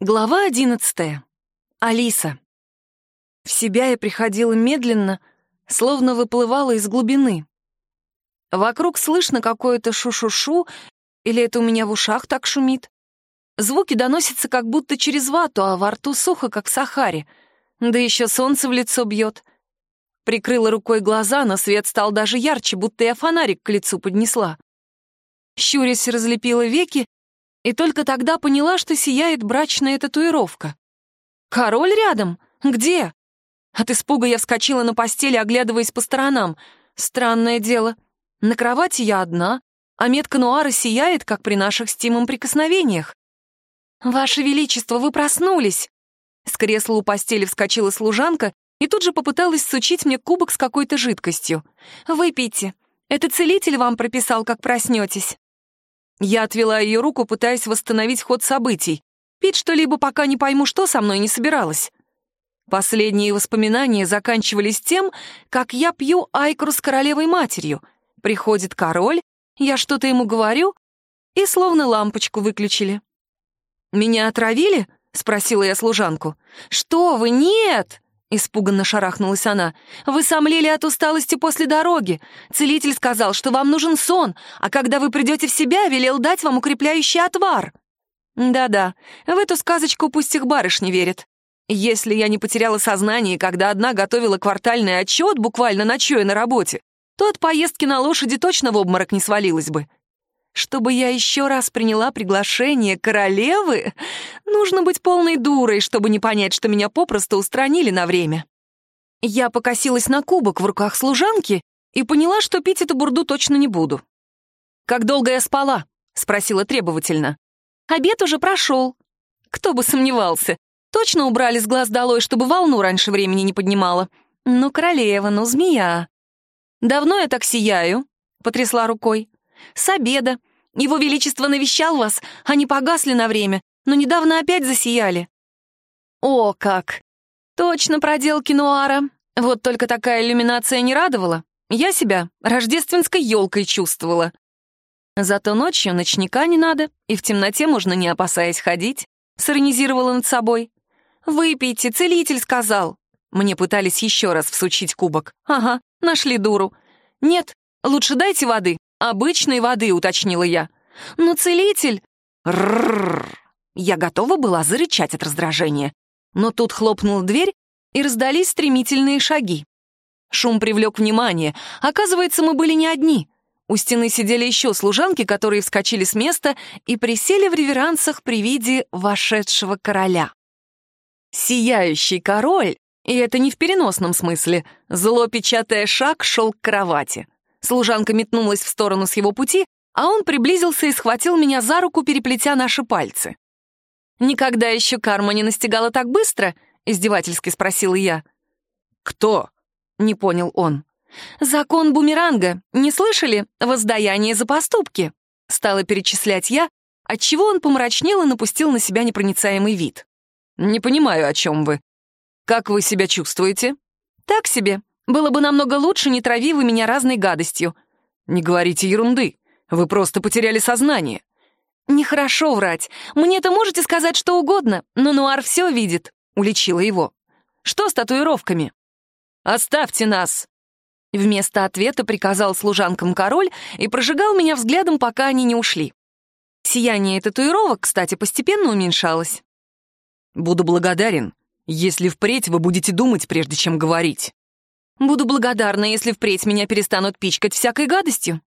Глава одиннадцатая. Алиса. В себя я приходила медленно, словно выплывала из глубины. Вокруг слышно какое-то шу-шу-шу, или это у меня в ушах так шумит. Звуки доносятся как будто через вату, а во рту сухо, как в Сахаре. Да еще солнце в лицо бьет. Прикрыла рукой глаза, но свет стал даже ярче, будто я фонарик к лицу поднесла. Щурясь разлепила веки и только тогда поняла, что сияет брачная татуировка. «Король рядом? Где?» От испуга я вскочила на постели, оглядываясь по сторонам. Странное дело. На кровати я одна, а метка Нуара сияет, как при наших с Тимом прикосновениях. «Ваше Величество, вы проснулись!» С кресла у постели вскочила служанка и тут же попыталась сучить мне кубок с какой-то жидкостью. «Выпейте. Это целитель вам прописал, как проснетесь». Я отвела ее руку, пытаясь восстановить ход событий. Пить что-либо, пока не пойму, что со мной не собиралась. Последние воспоминания заканчивались тем, как я пью айкру с королевой-матерью. Приходит король, я что-то ему говорю, и словно лампочку выключили. «Меня отравили?» — спросила я служанку. «Что вы, нет!» Испуганно шарахнулась она. «Вы сомлели от усталости после дороги. Целитель сказал, что вам нужен сон, а когда вы придете в себя, велел дать вам укрепляющий отвар». Да-да, в эту сказочку пусть их барышни верят. Если я не потеряла сознание, когда одна готовила квартальный отчет, буквально ночуя на работе, то от поездки на лошади точно в обморок не свалилась бы. Чтобы я еще раз приняла приглашение королевы, нужно быть полной дурой, чтобы не понять, что меня попросту устранили на время. Я покосилась на кубок в руках служанки и поняла, что пить эту бурду точно не буду. «Как долго я спала?» — спросила требовательно. «Обед уже прошел». Кто бы сомневался. Точно убрали с глаз долой, чтобы волну раньше времени не поднимала. Ну, королева, ну, змея. «Давно я так сияю?» — потрясла рукой. «С обеда. Его Величество навещал вас, они погасли на время, но недавно опять засияли». «О, как! Точно проделки Нуара. Вот только такая иллюминация не радовала. Я себя рождественской елкой чувствовала. Зато ночью ночника не надо, и в темноте можно, не опасаясь ходить», — сиронизировала над собой. «Выпейте, целитель сказал». Мне пытались еще раз всучить кубок. «Ага, нашли дуру. Нет, лучше дайте воды, «Обычной воды», — уточнила я. «Но целитель...» Ррррр. Я готова была зарычать от раздражения. Но тут хлопнула дверь, и раздались стремительные шаги. Шум привлек внимание. Оказывается, мы были не одни. У стены сидели еще служанки, которые вскочили с места и присели в реверансах при виде вошедшего короля. Сияющий король, и это не в переносном смысле, зло печатая шаг, шел к кровати. Служанка метнулась в сторону с его пути, а он приблизился и схватил меня за руку, переплетя наши пальцы. «Никогда еще карма не настигала так быстро?» — издевательски спросила я. «Кто?» — не понял он. «Закон бумеранга. Не слышали? Воздаяние за поступки!» — стала перечислять я, отчего он помрачнел и напустил на себя непроницаемый вид. «Не понимаю, о чем вы. Как вы себя чувствуете?» «Так себе. Было бы намного лучше, не трави вы меня разной гадостью. Не говорите ерунды. Вы просто потеряли сознание. Нехорошо врать. Мне-то можете сказать что угодно, но Нуар все видит. Уличила его. Что с татуировками? Оставьте нас. Вместо ответа приказал служанкам король и прожигал меня взглядом, пока они не ушли. Сияние татуировок, кстати, постепенно уменьшалось. «Буду благодарен, если впредь вы будете думать, прежде чем говорить». Буду благодарна, если впредь меня перестанут пичкать всякой гадостью».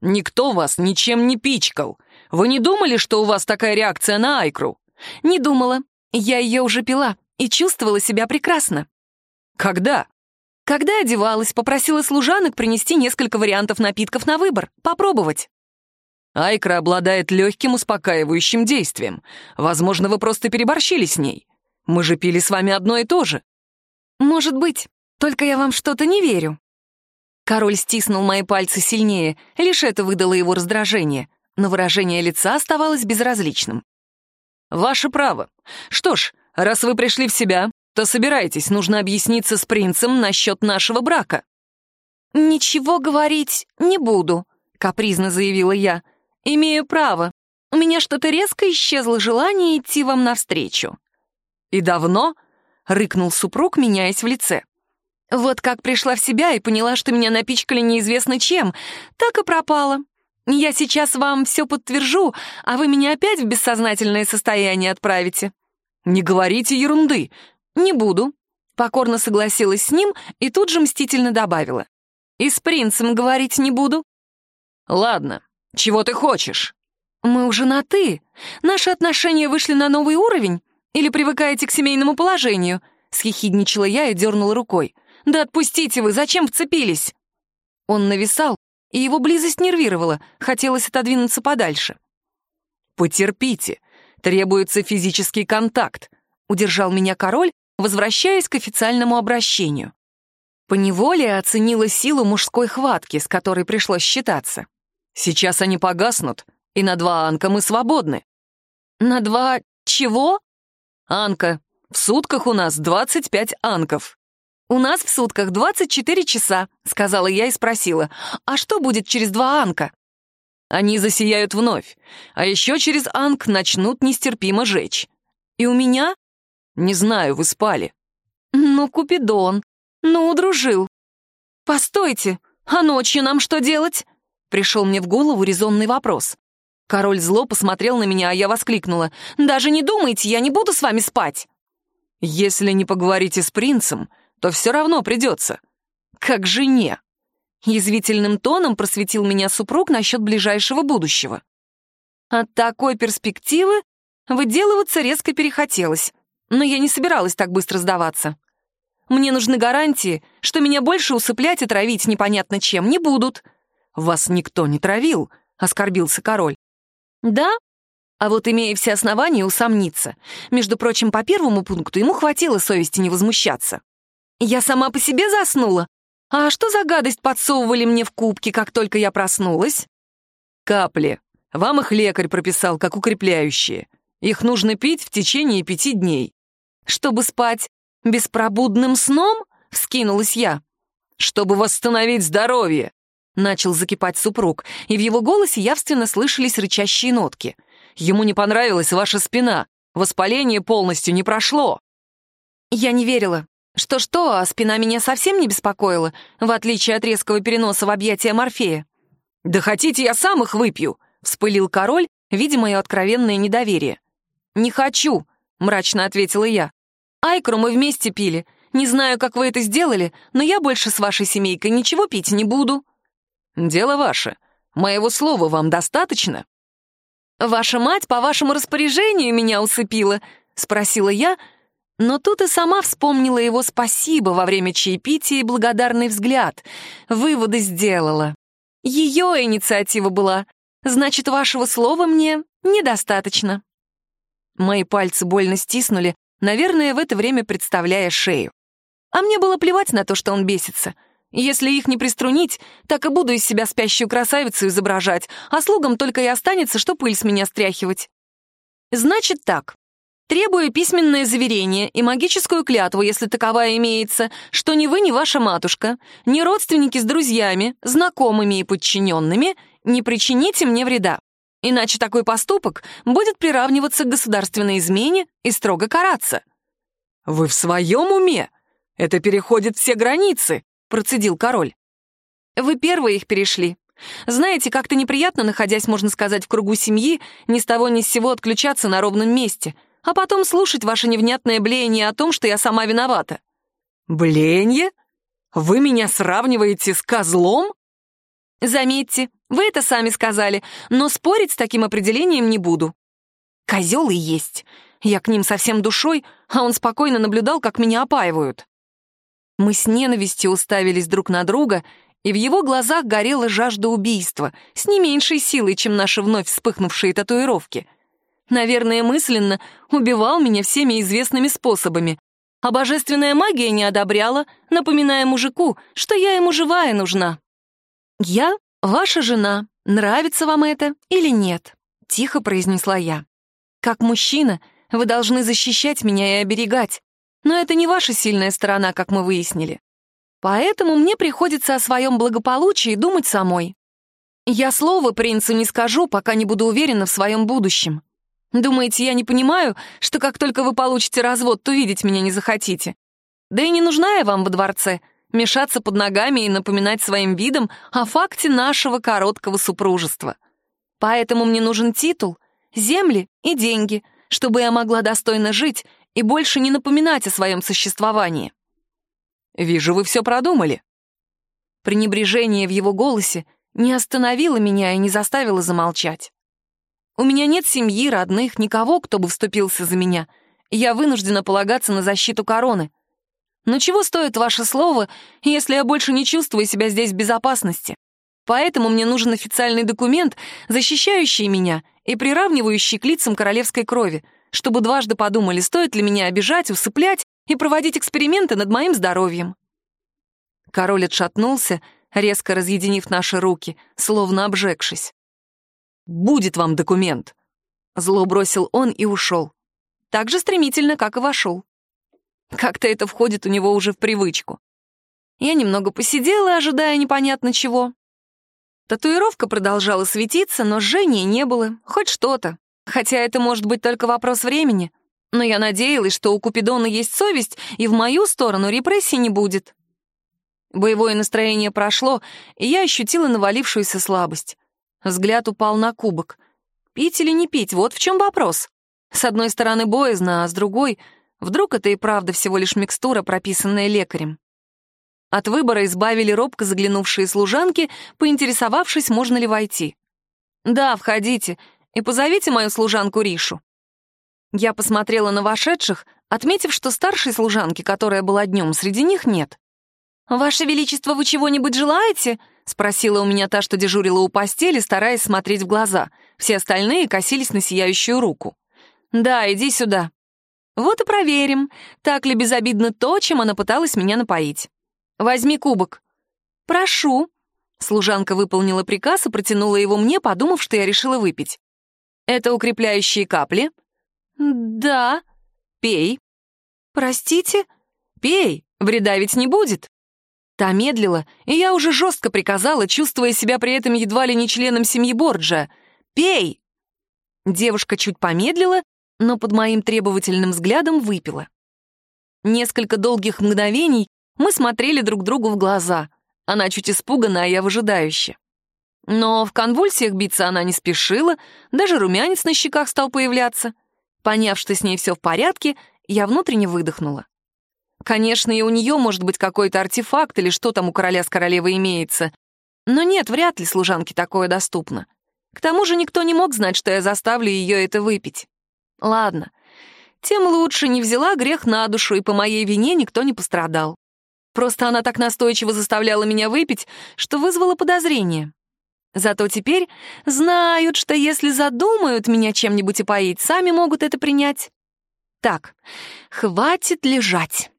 «Никто вас ничем не пичкал. Вы не думали, что у вас такая реакция на Айкру?» «Не думала. Я ее уже пила и чувствовала себя прекрасно». «Когда?» «Когда одевалась, попросила служанок принести несколько вариантов напитков на выбор. Попробовать». Айкра обладает легким успокаивающим действием. Возможно, вы просто переборщили с ней. Мы же пили с вами одно и то же. Может быть. Только я вам что-то не верю». Король стиснул мои пальцы сильнее, лишь это выдало его раздражение, но выражение лица оставалось безразличным. «Ваше право. Что ж, раз вы пришли в себя, то собирайтесь, нужно объясниться с принцем насчет нашего брака». «Ничего говорить не буду», — капризно заявила я. «Имею право. У меня что-то резко исчезло желание идти вам навстречу». «И давно?» — рыкнул супруг, меняясь в лице. «Вот как пришла в себя и поняла, что меня напичкали неизвестно чем, так и пропала. Я сейчас вам все подтвержу, а вы меня опять в бессознательное состояние отправите». «Не говорите ерунды». «Не буду», — покорно согласилась с ним и тут же мстительно добавила. «И с принцем говорить не буду». «Ладно, чего ты хочешь?» «Мы уже на «ты». Наши отношения вышли на новый уровень? Или привыкаете к семейному положению?» Схихидничала я и дернула рукой. «Да отпустите вы, зачем вцепились?» Он нависал, и его близость нервировала, хотелось отодвинуться подальше. «Потерпите, требуется физический контакт», — удержал меня король, возвращаясь к официальному обращению. Поневоле оценила силу мужской хватки, с которой пришлось считаться. «Сейчас они погаснут, и на два анка мы свободны». «На два чего?» «Анка. В сутках у нас 25 анков». «У нас в сутках 24 часа», — сказала я и спросила. «А что будет через два анка?» Они засияют вновь, а еще через анк начнут нестерпимо жечь. И у меня? Не знаю, вы спали. Ну, Купидон, ну, удружил. Постойте, а ночью нам что делать? Пришел мне в голову резонный вопрос. Король зло посмотрел на меня, а я воскликнула. «Даже не думайте, я не буду с вами спать!» «Если не поговорите с принцем, то все равно придется. Как жене!» Язвительным тоном просветил меня супруг насчет ближайшего будущего. От такой перспективы выделываться резко перехотелось, но я не собиралась так быстро сдаваться. Мне нужны гарантии, что меня больше усыплять и травить непонятно чем не будут. «Вас никто не травил», — оскорбился король. «Да? А вот имея все основания усомниться. Между прочим, по первому пункту ему хватило совести не возмущаться. Я сама по себе заснула. А что за гадость подсовывали мне в кубки, как только я проснулась? Капли. Вам их лекарь прописал, как укрепляющие. Их нужно пить в течение пяти дней. Чтобы спать беспробудным сном? Вскинулась я. Чтобы восстановить здоровье. Начал закипать супруг, и в его голосе явственно слышались рычащие нотки. Ему не понравилась ваша спина. Воспаление полностью не прошло. Я не верила. Что-что, а спина меня совсем не беспокоила, в отличие от резкого переноса в объятия Морфея. «Да хотите, я сам их выпью!» — вспылил король, видя мое откровенное недоверие. «Не хочу», — мрачно ответила я. «Айкру мы вместе пили. Не знаю, как вы это сделали, но я больше с вашей семейкой ничего пить не буду». «Дело ваше. Моего слова вам достаточно?» «Ваша мать по вашему распоряжению меня усыпила», — спросила я, но тут и сама вспомнила его спасибо во время чаепития и благодарный взгляд. Выводы сделала. Ее инициатива была. Значит, вашего слова мне недостаточно. Мои пальцы больно стиснули, наверное, в это время представляя шею. А мне было плевать на то, что он бесится. Если их не приструнить, так и буду из себя спящую красавицу изображать, а слугам только и останется, что пыль с меня стряхивать. Значит так, Требую письменное заверение и магическую клятву, если таковая имеется, что ни вы, ни ваша матушка, ни родственники с друзьями, знакомыми и подчиненными не причините мне вреда. Иначе такой поступок будет приравниваться к государственной измене и строго караться». «Вы в своем уме? Это переходит все границы», — процедил король. «Вы первые их перешли. Знаете, как-то неприятно, находясь, можно сказать, в кругу семьи, ни с того ни с сего отключаться на ровном месте, а потом слушать ваше невнятное блеяние о том, что я сама виновата». «Блеяние? Вы меня сравниваете с козлом?» «Заметьте, вы это сами сказали, но спорить с таким определением не буду». «Козел и есть. Я к ним совсем душой, а он спокойно наблюдал, как меня опаивают». Мы с ненавистью уставились друг на друга, и в его глазах горела жажда убийства, с не меньшей силой, чем наши вновь вспыхнувшие татуировки — Наверное, мысленно убивал меня всеми известными способами. А божественная магия не одобряла, напоминая мужику, что я ему живая нужна. «Я ваша жена. Нравится вам это или нет?» — тихо произнесла я. «Как мужчина, вы должны защищать меня и оберегать. Но это не ваша сильная сторона, как мы выяснили. Поэтому мне приходится о своем благополучии думать самой. Я слова принцу не скажу, пока не буду уверена в своем будущем. Думаете, я не понимаю, что как только вы получите развод, то видеть меня не захотите? Да и не нужна я вам во дворце, мешаться под ногами и напоминать своим видом о факте нашего короткого супружества. Поэтому мне нужен титул, земли и деньги, чтобы я могла достойно жить и больше не напоминать о своем существовании. Вижу, вы все продумали. Пренебрежение в его голосе не остановило меня и не заставило замолчать. У меня нет семьи, родных, никого, кто бы вступился за меня. Я вынуждена полагаться на защиту короны. Но чего стоит ваше слово, если я больше не чувствую себя здесь в безопасности? Поэтому мне нужен официальный документ, защищающий меня и приравнивающий к лицам королевской крови, чтобы дважды подумали, стоит ли меня обижать, усыплять и проводить эксперименты над моим здоровьем. Король отшатнулся, резко разъединив наши руки, словно обжегшись. Будет вам документ!» Зло бросил он и ушел. Так же стремительно, как и вошел. Как-то это входит у него уже в привычку. Я немного посидела, ожидая непонятно чего. Татуировка продолжала светиться, но жжения не было, хоть что-то. Хотя это может быть только вопрос времени. Но я надеялась, что у Купидона есть совесть, и в мою сторону репрессий не будет. Боевое настроение прошло, и я ощутила навалившуюся слабость. Взгляд упал на кубок. Пить или не пить, вот в чем вопрос. С одной стороны боязно, а с другой — вдруг это и правда всего лишь микстура, прописанная лекарем. От выбора избавили робко заглянувшие служанки, поинтересовавшись, можно ли войти. «Да, входите, и позовите мою служанку Ришу». Я посмотрела на вошедших, отметив, что старшей служанки, которая была днем, среди них нет. «Ваше Величество, вы чего-нибудь желаете?» — спросила у меня та, что дежурила у постели, стараясь смотреть в глаза. Все остальные косились на сияющую руку. «Да, иди сюда». «Вот и проверим, так ли безобидно то, чем она пыталась меня напоить. Возьми кубок». «Прошу». Служанка выполнила приказ и протянула его мне, подумав, что я решила выпить. «Это укрепляющие капли?» «Да». «Пей». «Простите?» «Пей, вреда ведь не будет». Та медлила, и я уже жестко приказала, чувствуя себя при этом едва ли не членом семьи Борджа. «Пей!» Девушка чуть помедлила, но под моим требовательным взглядом выпила. Несколько долгих мгновений мы смотрели друг другу в глаза. Она чуть испугана, а я выжидающе. Но в конвульсиях биться она не спешила, даже румянец на щеках стал появляться. Поняв, что с ней все в порядке, я внутренне выдохнула. Конечно, и у нее может быть какой-то артефакт или что там у короля с королевой имеется. Но нет, вряд ли служанке такое доступно. К тому же никто не мог знать, что я заставлю ее это выпить. Ладно, тем лучше не взяла грех на душу, и по моей вине никто не пострадал. Просто она так настойчиво заставляла меня выпить, что вызвала подозрение. Зато теперь знают, что если задумают меня чем-нибудь опоить, сами могут это принять. Так, хватит лежать.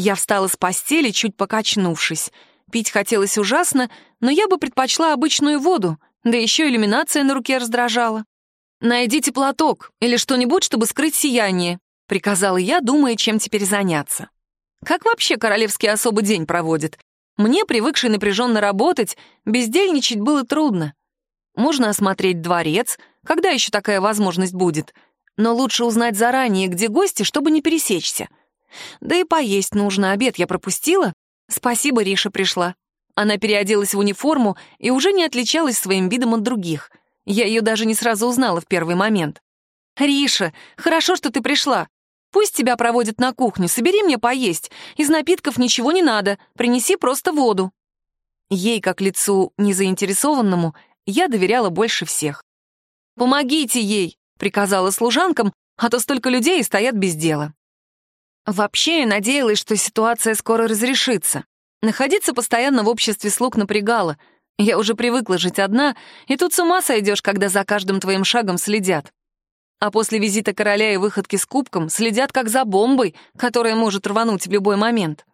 Я встала с постели, чуть покачнувшись. Пить хотелось ужасно, но я бы предпочла обычную воду, да еще иллюминация на руке раздражала. «Найдите платок или что-нибудь, чтобы скрыть сияние», — приказала я, думая, чем теперь заняться. Как вообще королевский особый день проводит? Мне, привыкшей напряженно работать, бездельничать было трудно. Можно осмотреть дворец, когда еще такая возможность будет, но лучше узнать заранее, где гости, чтобы не пересечься. Да и поесть нужно, обед я пропустила. Спасибо, Риша пришла. Она переоделась в униформу и уже не отличалась своим видом от других. Я ее даже не сразу узнала в первый момент. «Риша, хорошо, что ты пришла. Пусть тебя проводят на кухню, собери мне поесть. Из напитков ничего не надо, принеси просто воду». Ей, как лицу незаинтересованному, я доверяла больше всех. «Помогите ей», — приказала служанкам, а то столько людей стоят без дела. Вообще, я надеялась, что ситуация скоро разрешится. Находиться постоянно в обществе слуг напрягало. Я уже привыкла жить одна, и тут с ума сойдешь, когда за каждым твоим шагом следят. А после визита короля и выходки с кубком следят как за бомбой, которая может рвануть в любой момент.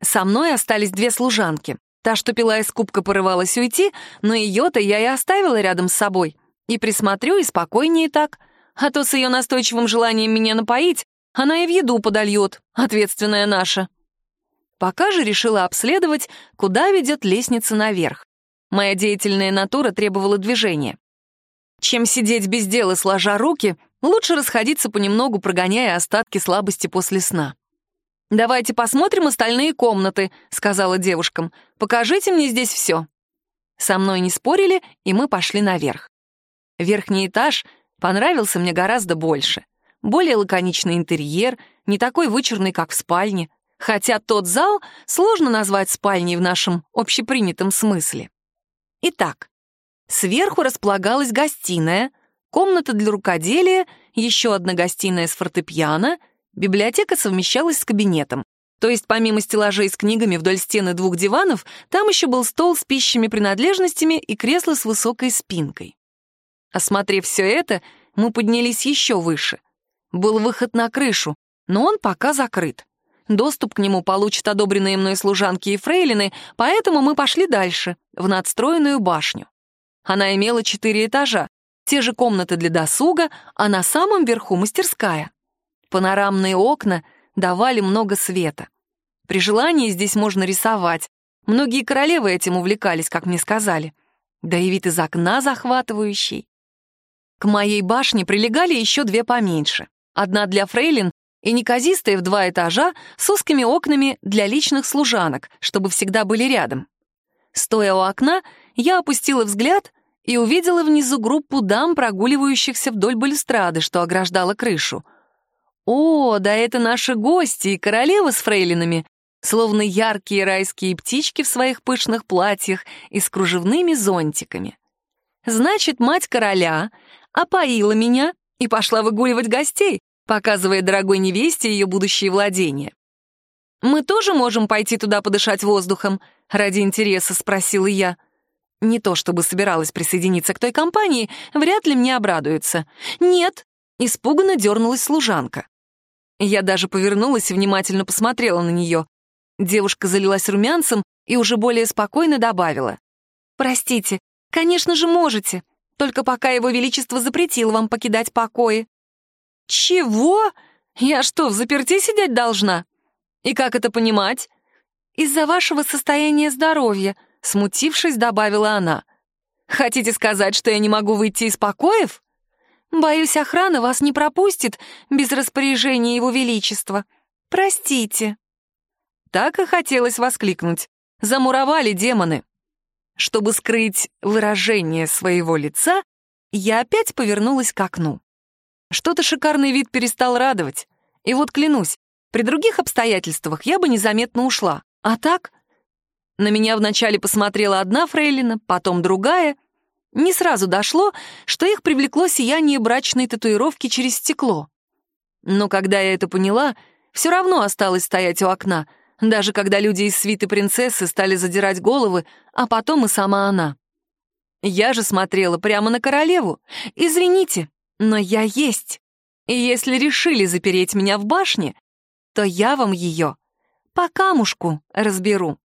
Со мной остались две служанки. Та, что пила из кубка, порывалась уйти, но ее-то я и оставила рядом с собой. И присмотрю, и спокойнее так. А то с ее настойчивым желанием меня напоить она и в еду подольет, ответственная наша. Пока же решила обследовать, куда ведет лестница наверх. Моя деятельная натура требовала движения. Чем сидеть без дела, сложа руки, лучше расходиться понемногу, прогоняя остатки слабости после сна. «Давайте посмотрим остальные комнаты», — сказала девушкам. «Покажите мне здесь все». Со мной не спорили, и мы пошли наверх. Верхний этаж понравился мне гораздо больше. Более лаконичный интерьер, не такой вычурный, как в спальне. Хотя тот зал сложно назвать спальней в нашем общепринятом смысле. Итак, сверху располагалась гостиная, комната для рукоделия, еще одна гостиная с фортепиано, библиотека совмещалась с кабинетом. То есть помимо стеллажей с книгами вдоль стены двух диванов, там еще был стол с пищими принадлежностями и кресло с высокой спинкой. Осмотрев все это, мы поднялись еще выше. Был выход на крышу, но он пока закрыт. Доступ к нему получат одобренные мной служанки и фрейлины, поэтому мы пошли дальше, в надстроенную башню. Она имела четыре этажа, те же комнаты для досуга, а на самом верху мастерская. Панорамные окна давали много света. При желании здесь можно рисовать. Многие королевы этим увлекались, как мне сказали. Да и вид из окна захватывающий. К моей башне прилегали еще две поменьше. Одна для фрейлин и неказистая в два этажа с узкими окнами для личных служанок, чтобы всегда были рядом. Стоя у окна, я опустила взгляд и увидела внизу группу дам, прогуливающихся вдоль балюстрады, что ограждала крышу. О, да это наши гости и королева с фрейлинами, словно яркие райские птички в своих пышных платьях и с кружевными зонтиками. Значит, мать короля опоила меня и пошла выгуливать гостей, показывая дорогой невесте ее будущие владения. «Мы тоже можем пойти туда подышать воздухом?» — ради интереса спросила я. Не то чтобы собиралась присоединиться к той компании, вряд ли мне обрадуются. «Нет!» — испуганно дернулась служанка. Я даже повернулась и внимательно посмотрела на нее. Девушка залилась румянцем и уже более спокойно добавила. «Простите, конечно же можете, только пока его величество запретил вам покидать покои». «Чего? Я что, в заперти сидеть должна? И как это понимать?» «Из-за вашего состояния здоровья», — смутившись, добавила она. «Хотите сказать, что я не могу выйти из покоев?» «Боюсь, охрана вас не пропустит без распоряжения его величества. Простите». Так и хотелось воскликнуть. Замуровали демоны. Чтобы скрыть выражение своего лица, я опять повернулась к окну. Что-то шикарный вид перестал радовать. И вот клянусь, при других обстоятельствах я бы незаметно ушла. А так? На меня вначале посмотрела одна фрейлина, потом другая. Не сразу дошло, что их привлекло сияние брачной татуировки через стекло. Но когда я это поняла, все равно осталось стоять у окна, даже когда люди из свиты принцессы стали задирать головы, а потом и сама она. Я же смотрела прямо на королеву. Извините, но я есть. И если решили запереть меня в башне, то я вам ее по камушку разберу.